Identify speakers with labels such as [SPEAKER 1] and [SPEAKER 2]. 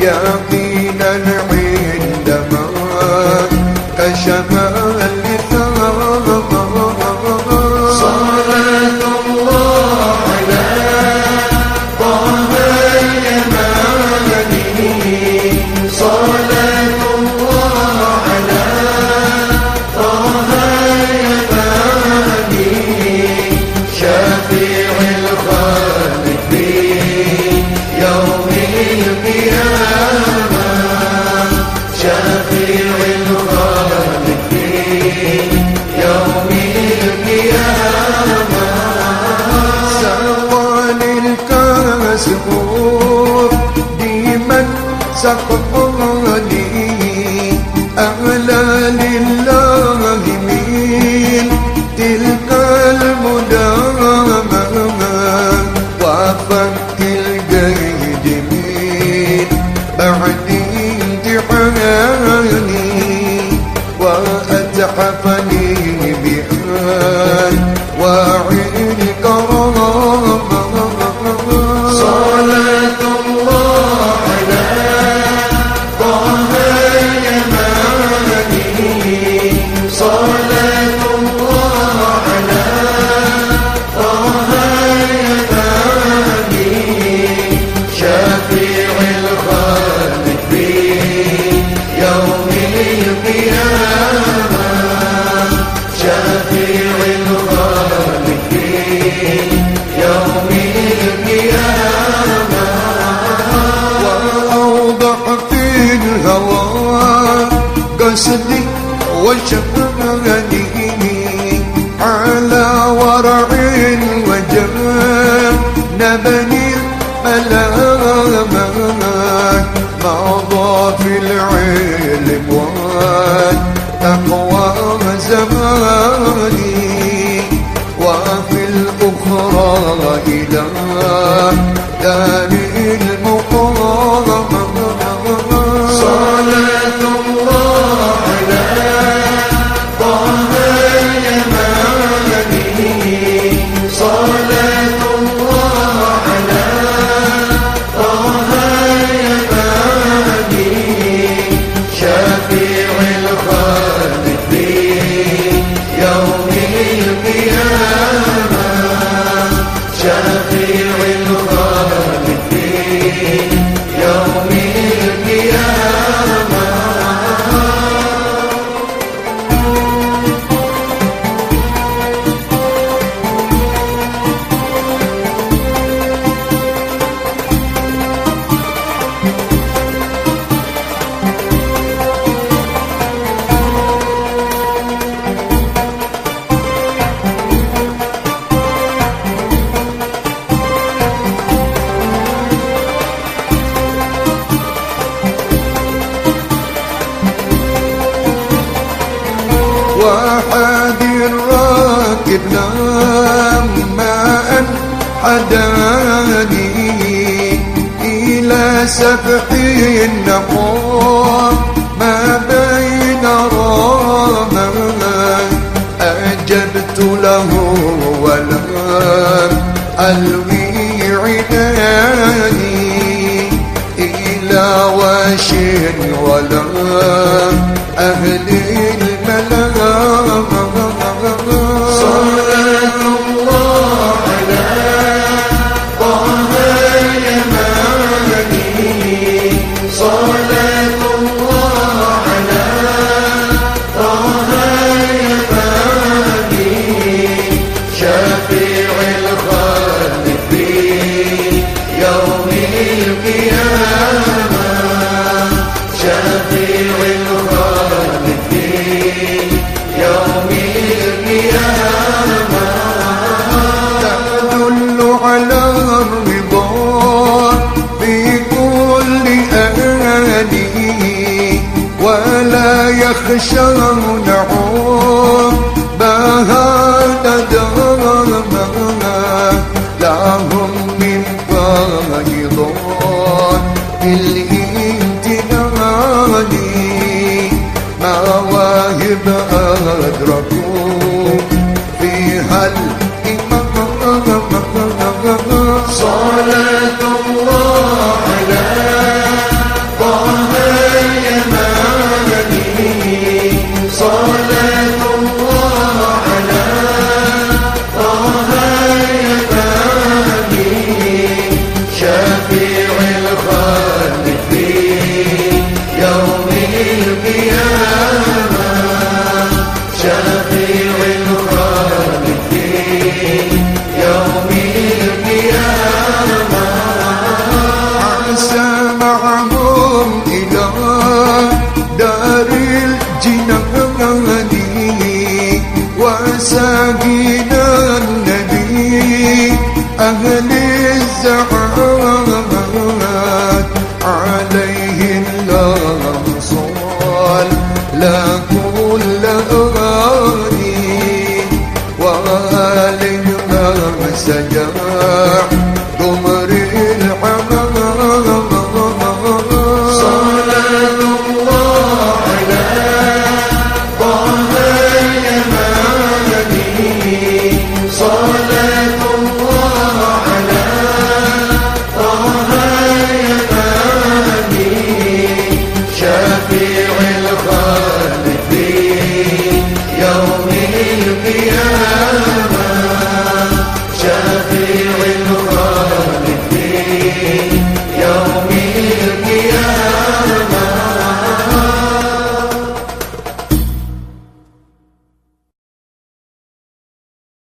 [SPEAKER 1] yang وشق غنيني على ورع وجب نبني حداني إلى سبح النقار ما بين رام أجبت له ولم ألوي على الرضا بكل أهله ولا يخشون عقبها ندما لهم من فائض بالإيمان كل أغاني وآلهها سجد